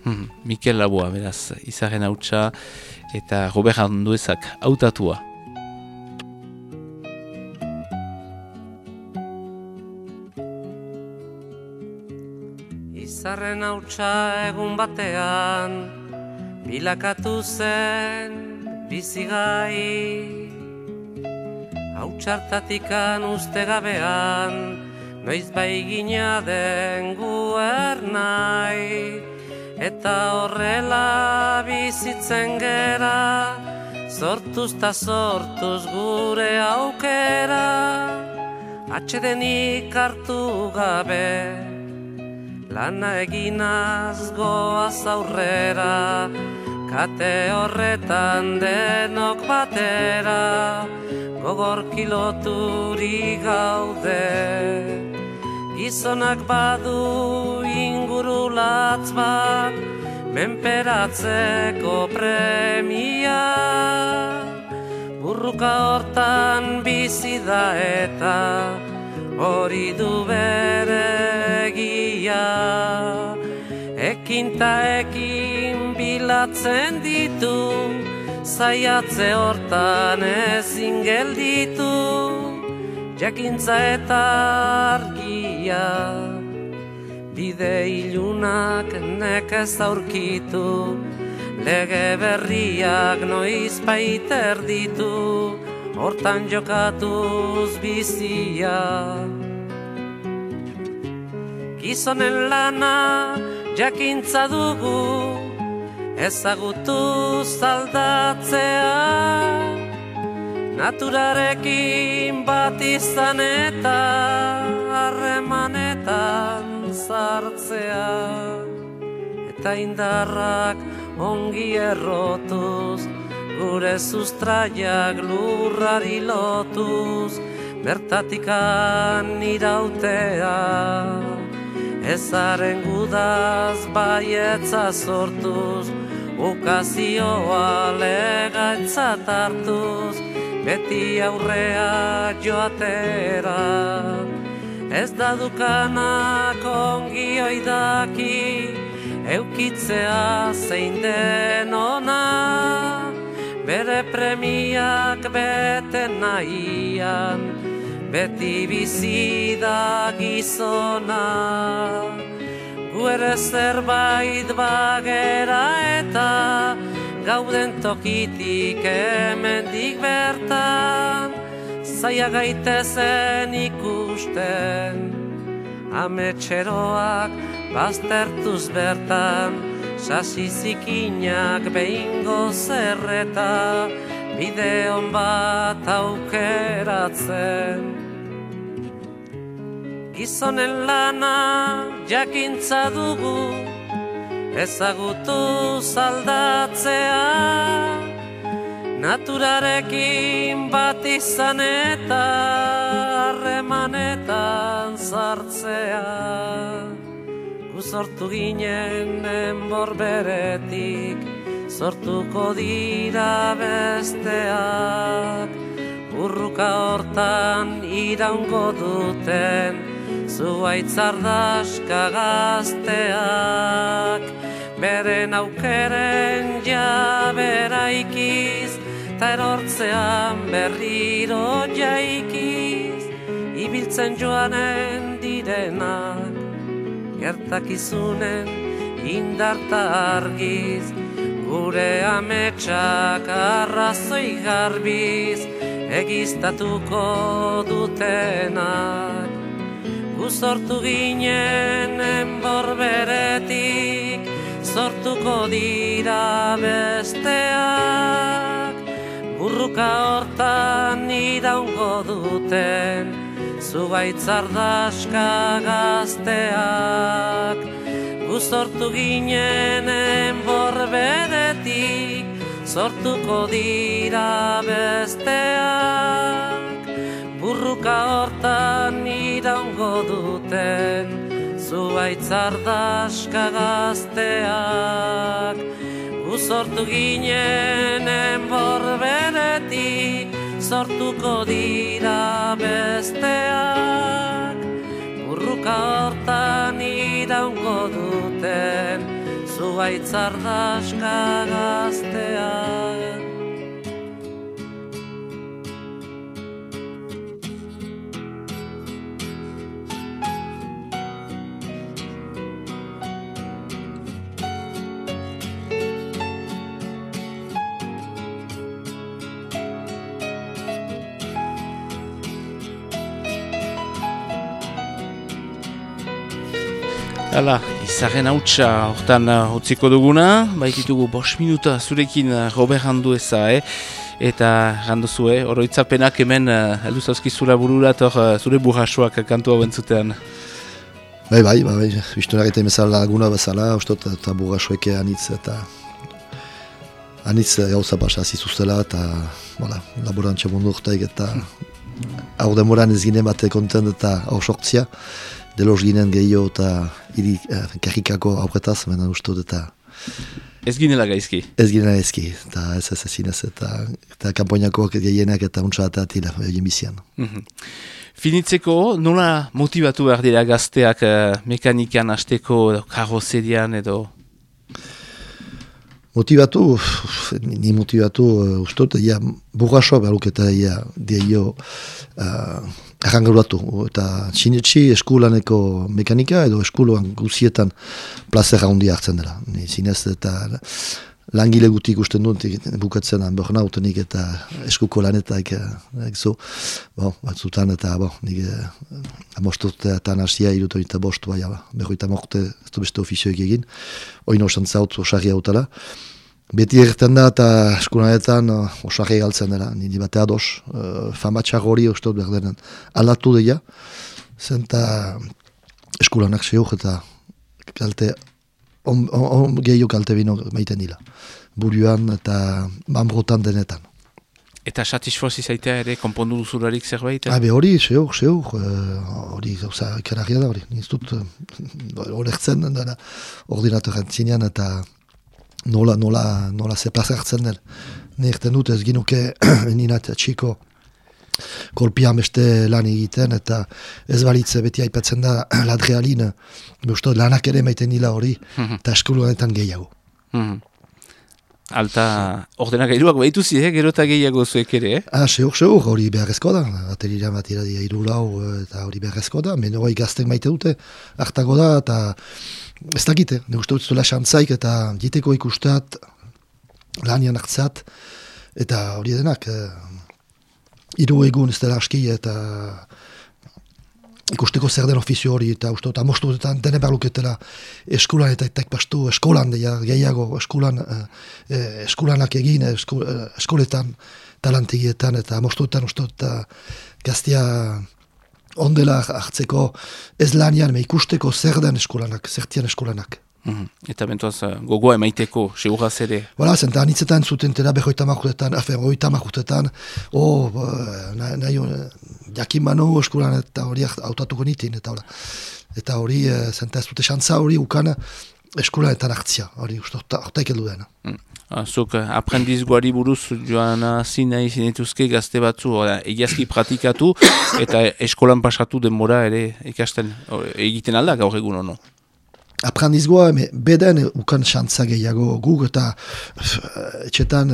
Mhm. Mikel Laboa, beraz, izaren hautsa eta Robert Anduezak hautatua. Izarren hautsa egun batean Bilakatu zen bizigai Hautsartatikan uste gabean Noiz bai gina den guer nahi. Eta horrela bizitzen gera Sortuz ta sortuz gure aukera. Atxedenik hartu gabe Lana eginaz goaz aurrera Kate horretan denok batera Gogor kiloturi gaude. Gizonak badu inguru latz bat Menperatzeko premia. Burruka hortan bizi da eta hori du bere Ekin ta ekin bilatzen ditu Zaiatze hortan ezin gelditu. Jakintza eta argia Bide ilunak nekez aurkitu. Lege berriak noiz baiter ditu, hortan jokatuz bizia. Gizonen lana jakintza dugu, ezagutu zaldatzea. Naturarekin bat izan eta harremanetan zartzea. Eta indarrak ongi errotuz, gure sustraiak lurrari lotuz, bertatikan irautea. Ezaren gudaz baietza sortuz, ukazioa legaitza tartuz, beti aurrea joatera. Ez da dukanak ongi oidaki, eukitzea zein den ona, bere premiak bete nahian, beti bizi da gizona. Guere zerbait bagera eta gauden tokitik emendik bertan, zaia gaitezen ikusten, ametxeroak baztertuz bertan, sasi zikinak behingo zerreta, bide hon bat aukeratzen. Gizonen lana jakintza dugu, ezagutu zaldatzea, naturarekin bat izan eta harremanetan zartzea. Sortu ginen enbor beretik, sortuko dira besteak. Urruka hortan iraungo duten, zuaitzardaska gazteak. Beren aukeren jabera ikiz, ta erortzean berriro jaikiz, ibiltzen joanen direnak gertakizunen indarta argiz, gure ametsak arrazoi garbiz, egiztatuko dutenak. Gu sortu ginen enbor beretik, sortuko dira besteak, burruka hortan iraungo duten, zugaitzardaska gazteak Gu sortu ginen enbor beretik Sortuko dira besteak. Burruka hortan iraungo duten Zugaitzardaska gazteak Gu sortu ginen enbor beretik sortuko dira besteak Burruka hortan iraungo duten Zuaitzardaska gazteak Hala, izaren hautsa hortan uh, utziko duguna, baititugu bos minuta zurekin uh, Robert Handu eza, eh? eta gandu zue, oroitzapenak hemen uh, heldu zauzkizula bururat hor uh, zure burrasoak kantu hau. Bai, bai, bai, bai, biztunak eta emezala laguna bezala, ustot, eta burrasoeke anitz eta anitz gauza basa zizuztela eta voilà, laborantza mundu urtaik eta hau demoran ez ginen bate kontent eta hau sortzia, delos ginen gehiago eta iri eh, karikako aurretaz, menen ustot eta Ez ginela gaizki. Ez ginela gaizki, eta ez ez ezinez, eta, eta kampoinakoak gehienak eta untsa eta atila, egin bizian. Mhm. Finitzeko, nola motivatu behar dira gazteak uh, mekanikan hasteko karrozerian edo? Motivatu, uf, ni motivatu, uh, ustot, ja, burrasoa behaluk eta ja, dieio uh, erranguratu. Eta txinetxi eskulaneko mekanika edo eskuluan guzietan plazer handia hartzen dela. Ni zinez eta langile guti ikusten dut bukatzen behar nautenik eta eskuko lanetak zo, bon, batzutan eta bo, nik eh, amostut eta nasia irutu eta bostu bai, behar eta morte ez du beste ofizioek egin, oin osan zaut osarri hautala. Beti erten da eta eskulanetan uh, osarri galtzen dela, nini bate ados, uh, famatxar hori uste dut behar denen alatu deia, zenta eskulanak zehuk eta kalte on, on, on gehiago kalte bino maiten dila. Buruan eta mambrotan denetan. Eta satisfozi zaitea ere konpondu duzularik zerbait? Habe hori, zehuk, zehuk, hori uh, gauza ikararria da hori. Niz dut, horrektzen uh, dara ordinatoren zinean eta nola, nola, nola ze plazartzen den. Nierten dut ez ginuke <clears throat> ninat txiko kolpian beste lan egiten, eta ez balitze beti aipatzen da <clears throat> ladrealin, behusto lanak ere maiten nila hori, mhm. eta eskuluanetan gehiago. Mhm. Alta ordenak gailuak behitu zi, eh? gero eta gehiago zuek ere, eh? Ah, seur, seur, hori beharrezko da. Atelira bat iradia irulau eta hori beharrezko da. Men hori gazten maite dute, hartago da, eta ez dakite. Ne uste dut xantzaik eta diteko ikustat, lanian hartzat, eta hori denak, eh, iru egun ez dela aski eta ikusteko zer den ofizio hori eta uste eta mostu eta dene berluketela eskulan eta eta pastu eskolan deia gehiago eskulan eh, eskulanak egin esku, eh, eskoletan talantigietan eta mostuetan uste eta gaztia ondela hartzeko ez lanian me ikusteko zer den eskulanak, zertian eskulanak. Mm Eta bentuaz, uh, gogoa emaiteko, seguraz ere? Bola, zenta, anitzetan zuten tera behoita makutetan, afen, oita makutetan, oh, nahi, nahi, jakin bano eskulan eta hori autatuko nitin, eta hori, eta hori, eh, zenta ez dute xantza hori ukana eskulan eta nartzia, hori, uste, orta ekeldu dena. Mm. Ah, zuk, uh, aprendiz guari buruz joan zina izin etuzke gazte batzu, egiazki pratikatu, <coughs> eta eskolan pasatu denbora ere ikasten, egiten alda gaur egun ono? aprendizgoa, me, beden ukan xantza gehiago guk eta etxetan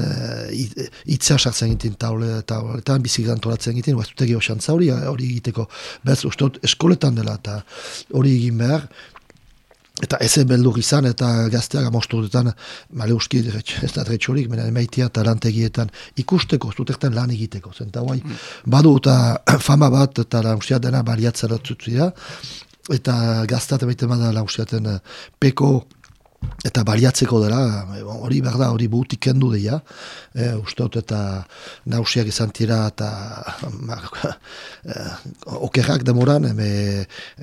itzea sartzen egiten taule eta eta bizikan tolatzen egiten, dute gehiago xantza hori, hori egiteko, bez, uste eskoletan dela eta hori egin behar, eta ez beldur izan eta gazteak amostu dutan, male uski, ez da dretxorik, mena emaitia talantegietan ikusteko, zutekten lan egiteko, zenta guai, mm. badu eta <clears throat> fama bat eta lan dena baliatzera zutzia, eta gaztat emaiten bada lausiaten peko eta baliatzeko dela, eh, hori behar da, hori buhutik kendu deia, e, usteot eta nausiak izan tira eta okerrak demoran, eme,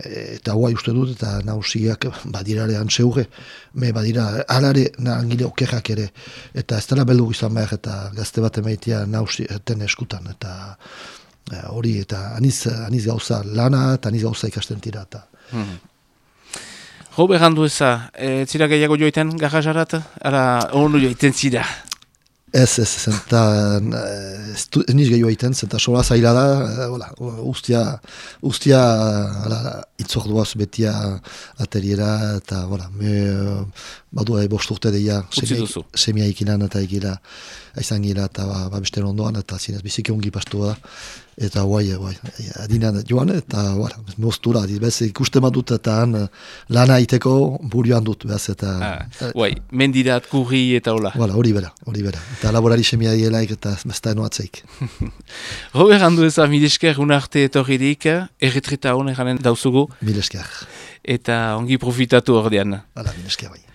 eta guai uste dut, eta nausiak badirare antxeuge, me badira, alare nangile okerrak ere, eta ez dela beldu izan behar, eta gazte bat emaitia nausiaten eskutan, eta Eh, hori eta aniz, aniz gauza lana eta aniz gauza ikasten tira eta. Hmm. Jo, behandu eza, e, zira gehiago joiten gajazarat? Ara, onu joiten zira? Ez, ez, zenta, ez, ez niz gehiago joiten, zenta sola zaila da, e, ustia, ustia, ala, itzorduaz betia ateriera, eta, voilà, me, badu e, bost urte deia, semia ikinan eta ikila, aizan gila, eta, ba, ba beste ondoan, eta zinez, biziki ongi pastua da, eta guai, guai, adinan joan, eta voilà, moztura, bez ikusten badut eta han lana iteko burioan dut, bez, eta... Ah, guai, mendirat, kurri eta hola. Voilà, hori bera, hori bera. Eta laborari semia dielaik eta mesta enoatzeik. <laughs> Robert, handu ez milesker unarte etorririk, erretreta honen janen dauzugu. Milesker. Eta ongi profitatu ordean. Hala, milesker bai.